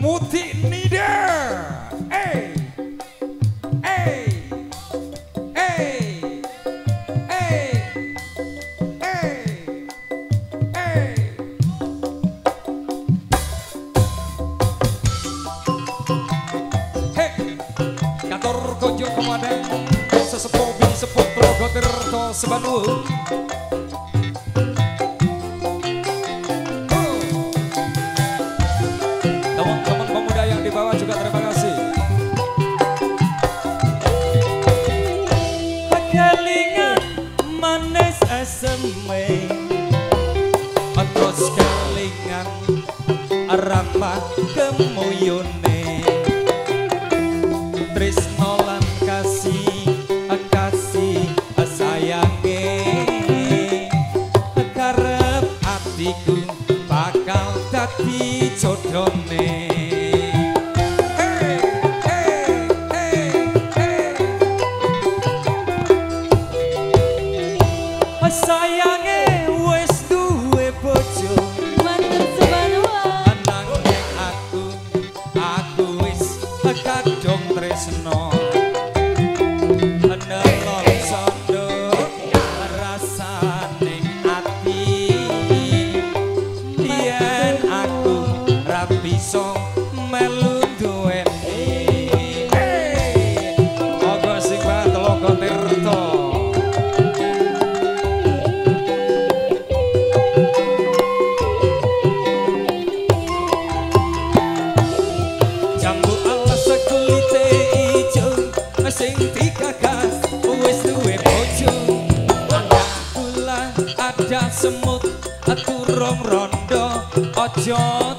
muti Nida. eh eh eh Progo sebanuh. Kelingan manis aseme Terus kelingan ramah kemuyune. Trisno lan kasih kasih sayange Karep atiku bakal dadi jodone wis kadung tresno ada semut aturung rondo aja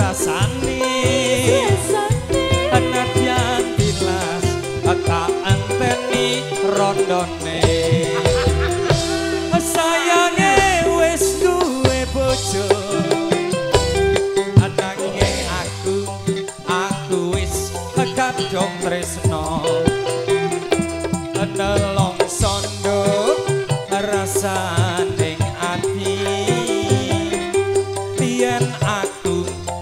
rasane. Sesane Anadyan tilas tak anteni rondone. Sayange wis duwe bojo. Anange aku aku wis kadung tresno. Nelong sondo rasaning ati. Yen aku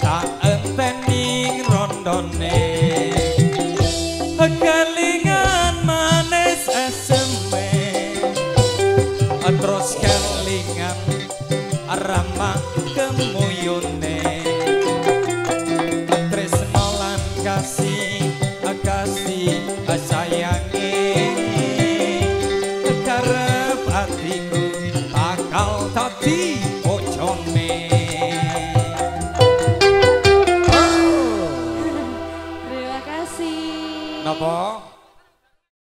tak enteni rondone Kelingan manis eseme. Terus kelingan ramah kemuyune. Tresno lan kasih kasih sayange Karep atiku bakal dadi bojo 好。